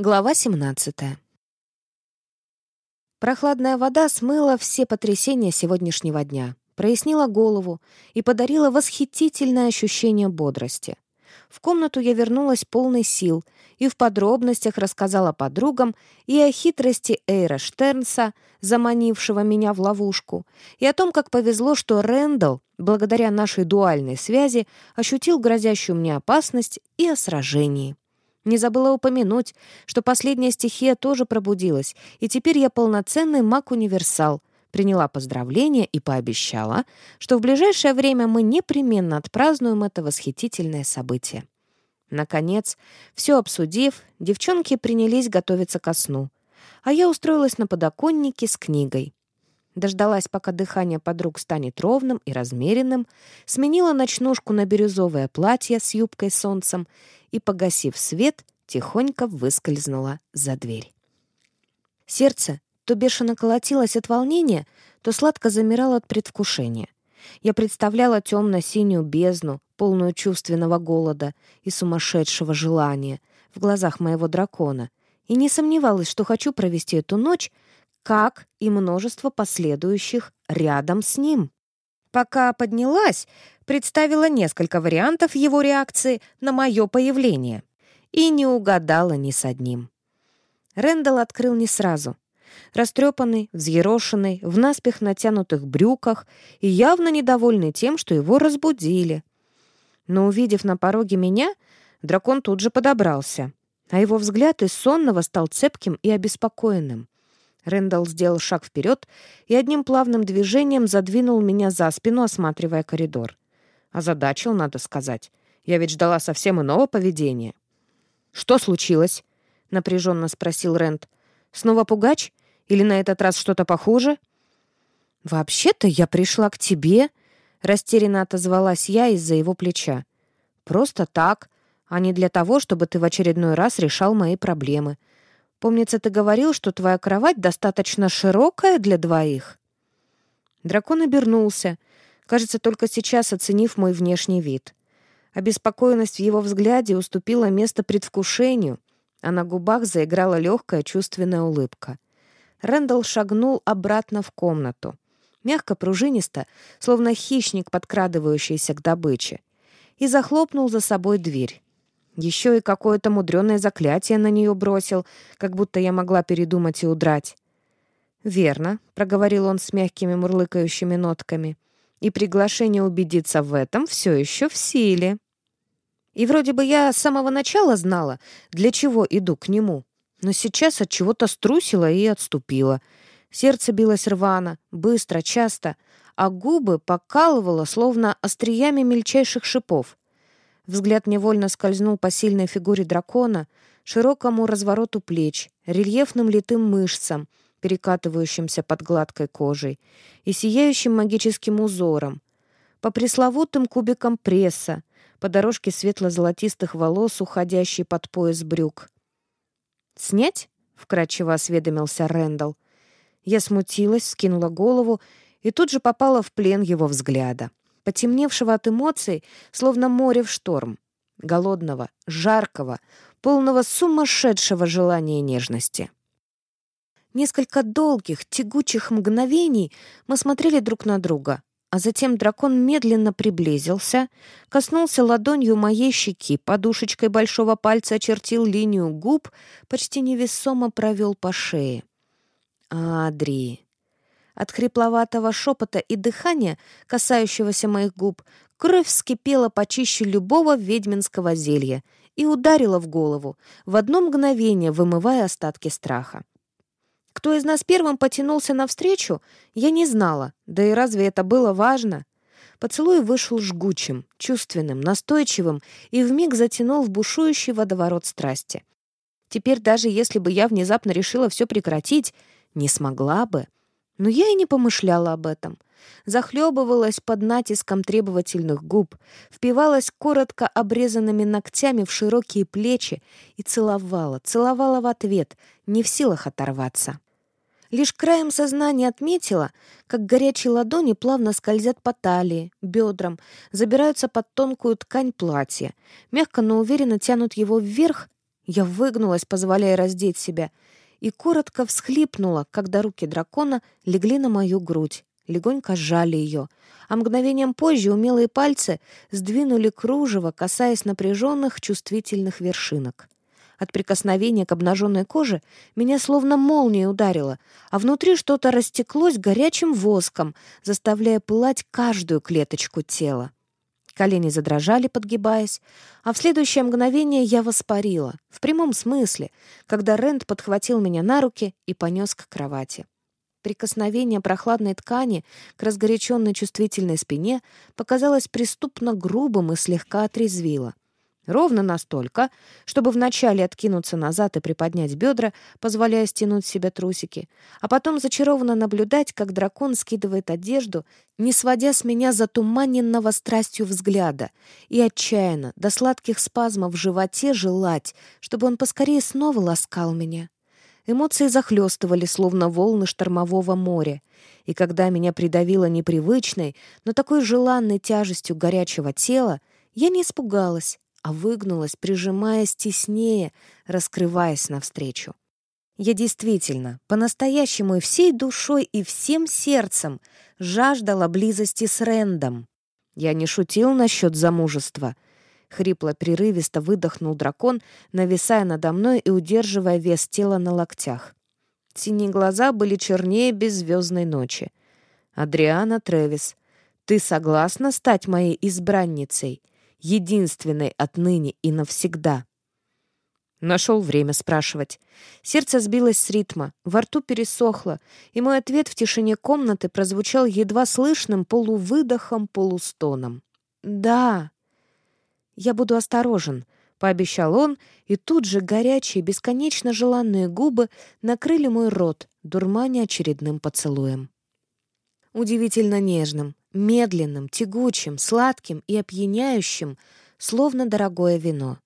Глава 17. Прохладная вода смыла все потрясения сегодняшнего дня, прояснила голову и подарила восхитительное ощущение бодрости. В комнату я вернулась полной сил и в подробностях рассказала подругам и о хитрости Эйра Штернса, заманившего меня в ловушку, и о том, как повезло, что Рэндалл, благодаря нашей дуальной связи, ощутил грозящую мне опасность и о сражении. Не забыла упомянуть, что последняя стихия тоже пробудилась, и теперь я полноценный маг-универсал. Приняла поздравления и пообещала, что в ближайшее время мы непременно отпразднуем это восхитительное событие. Наконец, все обсудив, девчонки принялись готовиться ко сну, а я устроилась на подоконнике с книгой. Дождалась, пока дыхание подруг станет ровным и размеренным, сменила ночнушку на бирюзовое платье с юбкой солнцем и, погасив свет, тихонько выскользнула за дверь. Сердце то бешено колотилось от волнения, то сладко замирало от предвкушения. Я представляла темно-синюю бездну, полную чувственного голода и сумасшедшего желания в глазах моего дракона, и не сомневалась, что хочу провести эту ночь, как и множество последующих рядом с ним. Пока поднялась, представила несколько вариантов его реакции на мое появление и не угадала ни с одним. Рэндалл открыл не сразу. Растрепанный, взъерошенный, в наспех натянутых брюках и явно недовольный тем, что его разбудили. Но, увидев на пороге меня, дракон тут же подобрался, а его взгляд из сонного стал цепким и обеспокоенным. Рэндалл сделал шаг вперед и одним плавным движением задвинул меня за спину, осматривая коридор. Озадачил, надо сказать. Я ведь ждала совсем иного поведения. «Что случилось?» — напряженно спросил Рэнд. «Снова пугач? Или на этот раз что-то похуже?» «Вообще-то я пришла к тебе», — растерянно отозвалась я из-за его плеча. «Просто так, а не для того, чтобы ты в очередной раз решал мои проблемы. Помнится, ты говорил, что твоя кровать достаточно широкая для двоих». Дракон обернулся, кажется, только сейчас оценив мой внешний вид. Обеспокоенность в его взгляде уступила место предвкушению, а на губах заиграла легкая чувственная улыбка. Рэндалл шагнул обратно в комнату. Мягко, пружинисто, словно хищник, подкрадывающийся к добыче, и захлопнул за собой дверь. Еще и какое-то мудреное заклятие на нее бросил, как будто я могла передумать и удрать. «Верно», — проговорил он с мягкими мурлыкающими нотками. «И приглашение убедиться в этом все еще в силе». И вроде бы я с самого начала знала, для чего иду к нему. Но сейчас от чего-то струсила и отступила. Сердце билось рвано, быстро, часто, а губы покалывало, словно остриями мельчайших шипов. Взгляд невольно скользнул по сильной фигуре дракона, широкому развороту плеч, рельефным литым мышцам, перекатывающимся под гладкой кожей, и сияющим магическим узором, по пресловутым кубикам пресса, по дорожке светло-золотистых волос, уходящей под пояс брюк. «Снять?» — вкрадчиво осведомился Рэндалл. Я смутилась, скинула голову и тут же попала в плен его взгляда потемневшего от эмоций, словно море в шторм, голодного, жаркого, полного сумасшедшего желания нежности. Несколько долгих, тягучих мгновений мы смотрели друг на друга, а затем дракон медленно приблизился, коснулся ладонью моей щеки, подушечкой большого пальца очертил линию губ, почти невесомо провел по шее. «Адри!» От хрипловатого шепота и дыхания, касающегося моих губ, кровь вскипела почище любого ведьминского зелья и ударила в голову, в одно мгновение вымывая остатки страха. Кто из нас первым потянулся навстречу, я не знала, да и разве это было важно? Поцелуй вышел жгучим, чувственным, настойчивым и вмиг затянул в бушующий водоворот страсти. Теперь даже если бы я внезапно решила все прекратить, не смогла бы — но я и не помышляла об этом. Захлебывалась под натиском требовательных губ, впивалась коротко обрезанными ногтями в широкие плечи и целовала, целовала в ответ, не в силах оторваться. Лишь краем сознания отметила, как горячие ладони плавно скользят по талии, бедрам, забираются под тонкую ткань платья, мягко, но уверенно тянут его вверх Я выгнулась, позволяя раздеть себя, и коротко всхлипнула, когда руки дракона легли на мою грудь, легонько сжали ее, а мгновением позже умелые пальцы сдвинули кружево, касаясь напряженных чувствительных вершинок. От прикосновения к обнаженной коже меня словно молнией ударило, а внутри что-то растеклось горячим воском, заставляя пылать каждую клеточку тела. Колени задрожали, подгибаясь, а в следующее мгновение я воспарила, в прямом смысле, когда Рэнд подхватил меня на руки и понес к кровати. Прикосновение прохладной ткани к разгоряченной чувствительной спине показалось преступно грубым и слегка отрезвило — Ровно настолько, чтобы вначале откинуться назад и приподнять бедра, позволяя стянуть с себя трусики, а потом зачарованно наблюдать, как дракон скидывает одежду, не сводя с меня затуманенного страстью взгляда, и отчаянно, до сладких спазмов в животе желать, чтобы он поскорее снова ласкал меня. Эмоции захлестывали, словно волны штормового моря, и когда меня придавило непривычной, но такой желанной тяжестью горячего тела, я не испугалась, а выгнулась, прижимаясь теснее, раскрываясь навстречу. Я действительно, по-настоящему и всей душой, и всем сердцем жаждала близости с Рэндом. Я не шутил насчет замужества. Хрипло-прерывисто выдохнул дракон, нависая надо мной и удерживая вес тела на локтях. Синие глаза были чернее беззвездной ночи. «Адриана Тревис, ты согласна стать моей избранницей?» Единственной отныне и навсегда. Нашел время спрашивать. Сердце сбилось с ритма, во рту пересохло, и мой ответ в тишине комнаты прозвучал едва слышным полувыдохом, полустоном. «Да». «Я буду осторожен», — пообещал он, и тут же горячие, бесконечно желанные губы накрыли мой рот, дурманя очередным поцелуем. Удивительно нежным, медленным, тягучим, сладким и опьяняющим, словно дорогое вино.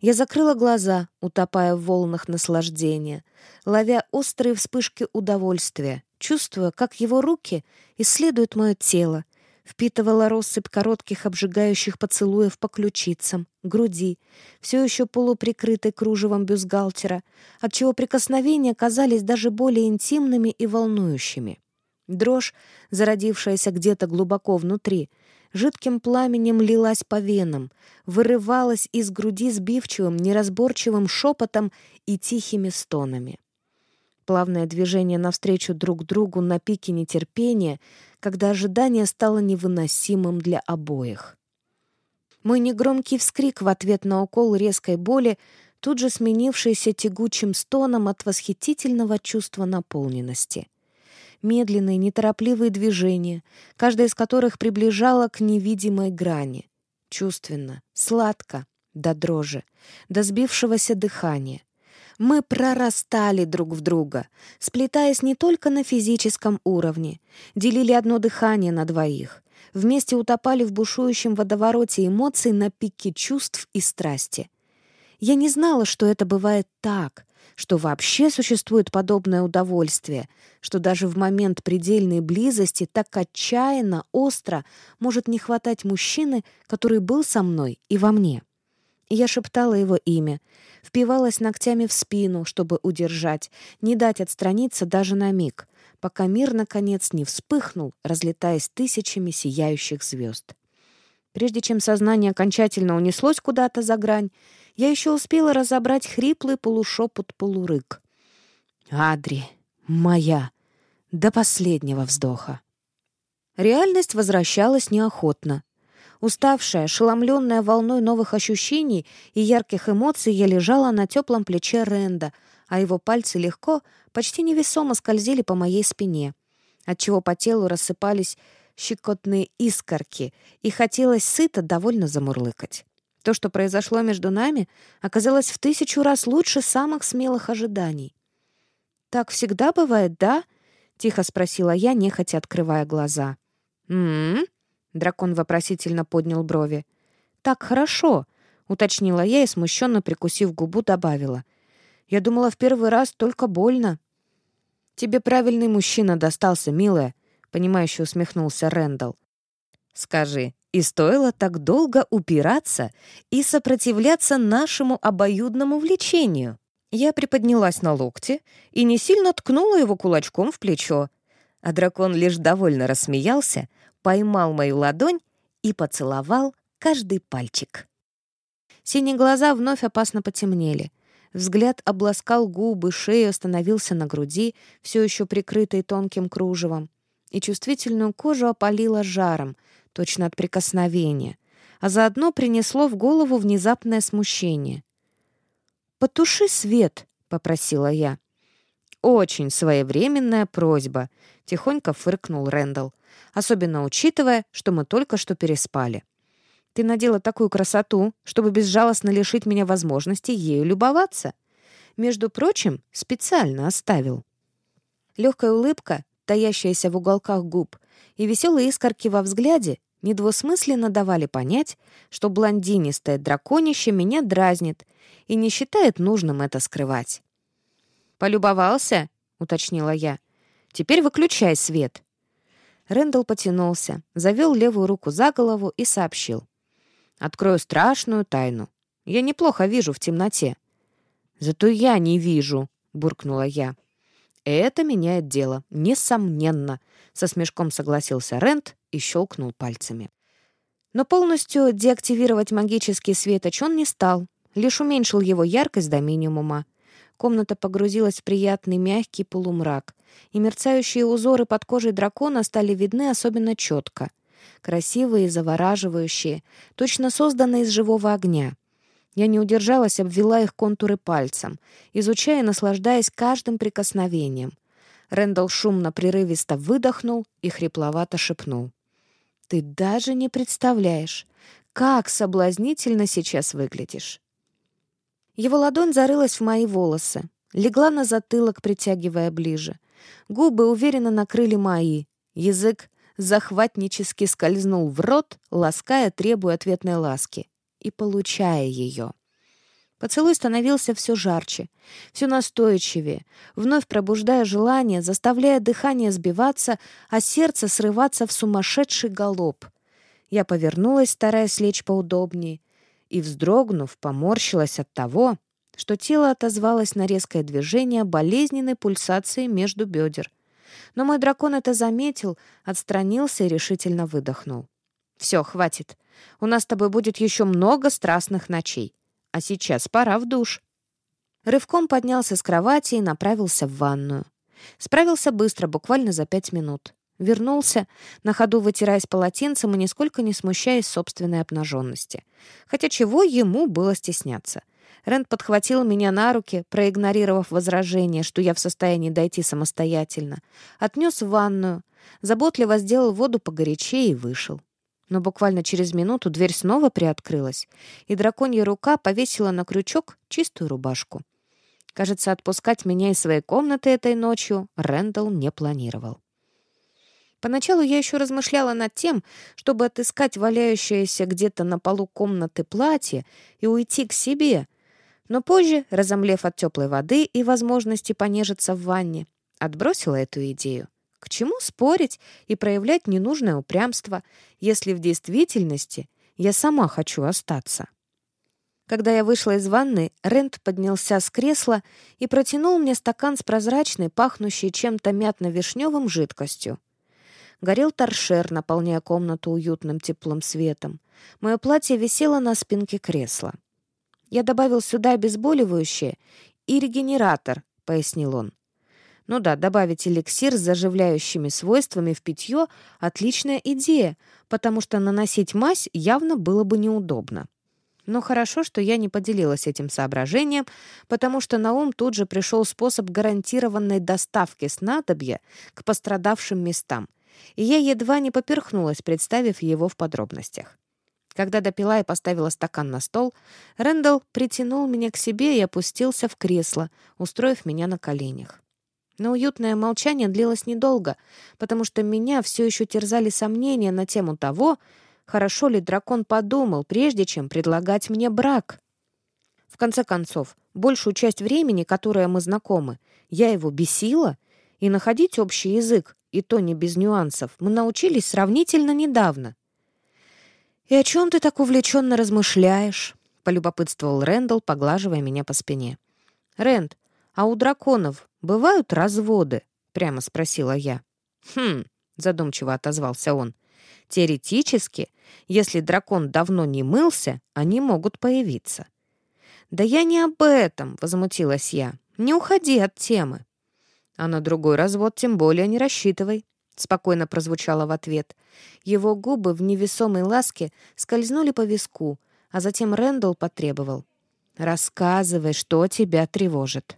Я закрыла глаза, утопая в волнах наслаждения, ловя острые вспышки удовольствия, чувствуя, как его руки исследуют мое тело, впитывала россыпь коротких обжигающих поцелуев по ключицам, груди, все еще полуприкрытой кружевом бюстгальтера, отчего прикосновения казались даже более интимными и волнующими. Дрожь, зародившаяся где-то глубоко внутри, жидким пламенем лилась по венам, вырывалась из груди сбивчивым, неразборчивым шепотом и тихими стонами. Плавное движение навстречу друг другу на пике нетерпения, когда ожидание стало невыносимым для обоих. Мой негромкий вскрик в ответ на укол резкой боли, тут же сменившийся тягучим стоном от восхитительного чувства наполненности — медленные, неторопливые движения, каждое из которых приближало к невидимой грани. Чувственно, сладко, до дрожи, до сбившегося дыхания. Мы прорастали друг в друга, сплетаясь не только на физическом уровне, делили одно дыхание на двоих, вместе утопали в бушующем водовороте эмоций на пике чувств и страсти. Я не знала, что это бывает так, что вообще существует подобное удовольствие, что даже в момент предельной близости так отчаянно, остро может не хватать мужчины, который был со мной и во мне. Я шептала его имя, впивалась ногтями в спину, чтобы удержать, не дать отстраниться даже на миг, пока мир, наконец, не вспыхнул, разлетаясь тысячами сияющих звезд. Прежде чем сознание окончательно унеслось куда-то за грань, я еще успела разобрать хриплый полушепот-полурык. «Адри, моя!» До последнего вздоха. Реальность возвращалась неохотно. Уставшая, ошеломленная волной новых ощущений и ярких эмоций, я лежала на теплом плече Ренда, а его пальцы легко, почти невесомо скользили по моей спине, отчего по телу рассыпались щекотные искорки, и хотелось сыто довольно замурлыкать. То, что произошло между нами, оказалось в тысячу раз лучше самых смелых ожиданий. «Так всегда бывает, да?» — тихо спросила я, нехотя открывая глаза. «М-м-м?» дракон вопросительно поднял брови. «Так хорошо», — уточнила я и, смущенно прикусив губу, добавила. «Я думала, в первый раз только больно». «Тебе правильный мужчина достался, милая», — понимающе усмехнулся Рэндалл. «Скажи, И стоило так долго упираться и сопротивляться нашему обоюдному влечению. Я приподнялась на локте и не сильно ткнула его кулачком в плечо, а дракон лишь довольно рассмеялся, поймал мою ладонь и поцеловал каждый пальчик. Синие глаза вновь опасно потемнели. Взгляд обласкал губы, шею остановился на груди, все еще прикрытой тонким кружевом, и чувствительную кожу опалило жаром, точно от прикосновения, а заодно принесло в голову внезапное смущение. «Потуши свет», — попросила я. «Очень своевременная просьба», — тихонько фыркнул Рэндалл, особенно учитывая, что мы только что переспали. «Ты надела такую красоту, чтобы безжалостно лишить меня возможности ею любоваться. Между прочим, специально оставил». Легкая улыбка, таящаяся в уголках губ, и веселые искорки во взгляде недвусмысленно давали понять, что блондинистое драконище меня дразнит и не считает нужным это скрывать. «Полюбовался?» — уточнила я. «Теперь выключай свет». Рэндалл потянулся, завел левую руку за голову и сообщил. «Открою страшную тайну. Я неплохо вижу в темноте». «Зато я не вижу», — буркнула я. «Это меняет дело, несомненно», — со смешком согласился Рэнд и щелкнул пальцами. Но полностью деактивировать магический светоч он не стал, лишь уменьшил его яркость до минимума. Комната погрузилась в приятный мягкий полумрак, и мерцающие узоры под кожей дракона стали видны особенно четко. Красивые завораживающие, точно созданные из живого огня. Я не удержалась, обвела их контуры пальцем, изучая и наслаждаясь каждым прикосновением. Рэндалл шумно, прерывисто выдохнул и хрипловато шепнул. «Ты даже не представляешь, как соблазнительно сейчас выглядишь!» Его ладонь зарылась в мои волосы, легла на затылок, притягивая ближе. Губы уверенно накрыли мои. Язык захватнически скользнул в рот, лаская, требуя ответной ласки. И получая ее. Поцелуй становился все жарче, все настойчивее, вновь пробуждая желание, заставляя дыхание сбиваться, а сердце срываться в сумасшедший галоп. Я повернулась, стараясь лечь поудобнее, и, вздрогнув, поморщилась от того, что тело отозвалось на резкое движение болезненной пульсации между бедер. Но мой дракон это заметил, отстранился и решительно выдохнул. «Все, хватит. У нас с тобой будет еще много страстных ночей. А сейчас пора в душ». Рывком поднялся с кровати и направился в ванную. Справился быстро, буквально за пять минут. Вернулся, на ходу вытираясь полотенцем и нисколько не смущаясь собственной обнаженности. Хотя чего ему было стесняться? Рэнд подхватил меня на руки, проигнорировав возражение, что я в состоянии дойти самостоятельно. Отнес в ванную, заботливо сделал воду погорячее и вышел. Но буквально через минуту дверь снова приоткрылась, и драконья рука повесила на крючок чистую рубашку. Кажется, отпускать меня из своей комнаты этой ночью Рэндалл не планировал. Поначалу я еще размышляла над тем, чтобы отыскать валяющееся где-то на полу комнаты платье и уйти к себе, но позже, разомлев от теплой воды и возможности понежиться в ванне, отбросила эту идею. К чему спорить и проявлять ненужное упрямство, если в действительности я сама хочу остаться? Когда я вышла из ванны, Рент поднялся с кресла и протянул мне стакан с прозрачной, пахнущей чем-то мятно-вишневым жидкостью. Горел торшер, наполняя комнату уютным теплым светом. Мое платье висело на спинке кресла. «Я добавил сюда обезболивающее и регенератор», — пояснил он. Ну да, добавить эликсир с заживляющими свойствами в питье — отличная идея, потому что наносить мазь явно было бы неудобно. Но хорошо, что я не поделилась этим соображением, потому что на ум тут же пришел способ гарантированной доставки снадобья к пострадавшим местам, и я едва не поперхнулась, представив его в подробностях. Когда допила и поставила стакан на стол, Рэндалл притянул меня к себе и опустился в кресло, устроив меня на коленях. Но уютное молчание длилось недолго, потому что меня все еще терзали сомнения на тему того, хорошо ли дракон подумал, прежде чем предлагать мне брак. В конце концов, большую часть времени, которое мы знакомы, я его бесила, и находить общий язык и то не без нюансов, мы научились сравнительно недавно. «И о чем ты так увлеченно размышляешь?» — полюбопытствовал Рэндалл, поглаживая меня по спине. «Рэнд, а у драконов бывают разводы?» — прямо спросила я. «Хм», — задумчиво отозвался он. «Теоретически, если дракон давно не мылся, они могут появиться». «Да я не об этом», — возмутилась я. «Не уходи от темы». «А на другой развод тем более не рассчитывай», — спокойно прозвучало в ответ. Его губы в невесомой ласке скользнули по виску, а затем Рэндалл потребовал. «Рассказывай, что тебя тревожит».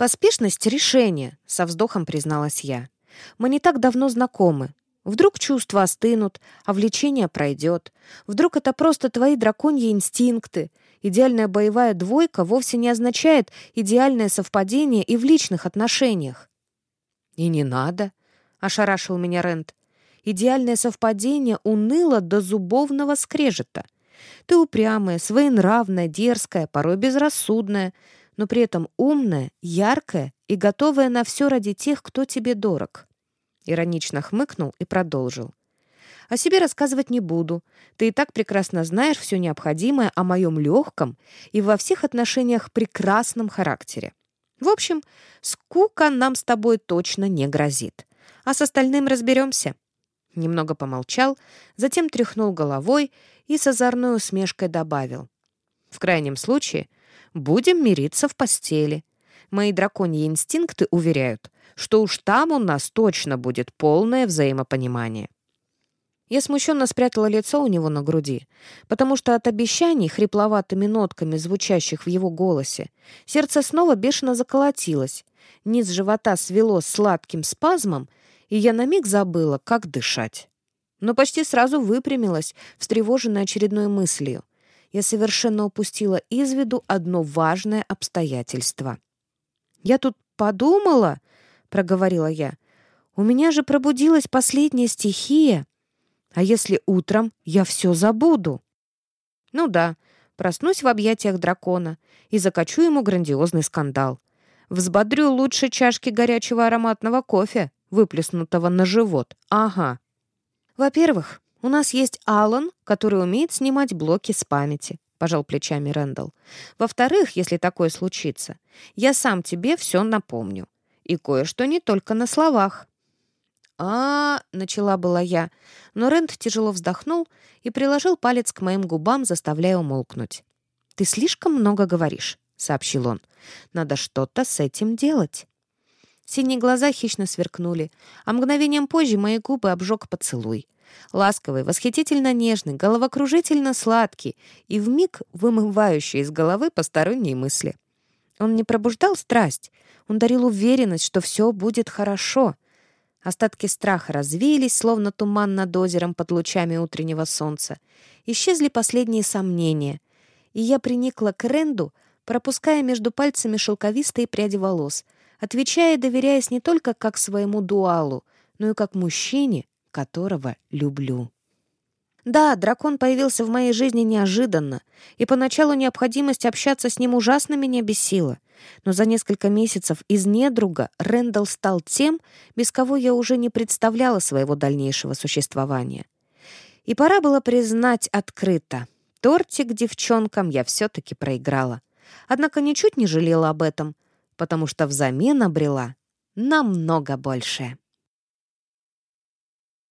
«Поспешность решения», — со вздохом призналась я. «Мы не так давно знакомы. Вдруг чувства остынут, а влечение пройдет. Вдруг это просто твои драконьи инстинкты. Идеальная боевая двойка вовсе не означает идеальное совпадение и в личных отношениях». «И не надо», — ошарашил меня Рент. «Идеальное совпадение уныло до зубовного скрежета. Ты упрямая, своенравная, дерзкая, порой безрассудная, но при этом умная, яркая и готовая на все ради тех, кто тебе дорог». Иронично хмыкнул и продолжил. «О себе рассказывать не буду. Ты и так прекрасно знаешь все необходимое о моем легком и во всех отношениях прекрасном характере. В общем, скука нам с тобой точно не грозит. А с остальным разберемся». Немного помолчал, затем тряхнул головой и с озорной усмешкой добавил. «В крайнем случае будем мириться в постели. Мои драконьи инстинкты уверяют, что уж там у нас точно будет полное взаимопонимание». Я смущенно спрятала лицо у него на груди, потому что от обещаний, хрипловатыми нотками, звучащих в его голосе, сердце снова бешено заколотилось, низ живота свело сладким спазмом, и я на миг забыла, как дышать. Но почти сразу выпрямилась, встревоженная очередной мыслью. Я совершенно упустила из виду одно важное обстоятельство. «Я тут подумала», — проговорила я, — «у меня же пробудилась последняя стихия. А если утром я все забуду?» «Ну да, проснусь в объятиях дракона и закачу ему грандиозный скандал. Взбодрю лучше чашки горячего ароматного кофе, выплеснутого на живот. Ага. Во-первых, у нас есть Алан, который умеет снимать блоки с памяти, пожал плечами Рэндалл. Во-вторых, если такое случится, я сам тебе все напомню. И кое-что не только на словах. А, -а, -а начала была я, но Рэнд тяжело вздохнул и приложил палец к моим губам, заставляя умолкнуть. Ты слишком много говоришь, сообщил он. Надо что-то с этим делать. Синие глаза хищно сверкнули, а мгновением позже мои губы обжег поцелуй. Ласковый, восхитительно нежный, головокружительно сладкий и вмиг вымывающий из головы посторонние мысли. Он не пробуждал страсть, он дарил уверенность, что все будет хорошо. Остатки страха развеялись, словно туман над озером под лучами утреннего солнца. Исчезли последние сомнения, и я приникла к Ренду, пропуская между пальцами шелковистые пряди волос — отвечая и доверяясь не только как своему дуалу, но и как мужчине, которого люблю. Да, дракон появился в моей жизни неожиданно, и поначалу необходимость общаться с ним ужасно меня бесила. Но за несколько месяцев из недруга Рэндалл стал тем, без кого я уже не представляла своего дальнейшего существования. И пора было признать открыто. Тортик девчонкам я все-таки проиграла. Однако ничуть не жалела об этом — потому что взамен обрела намного большее.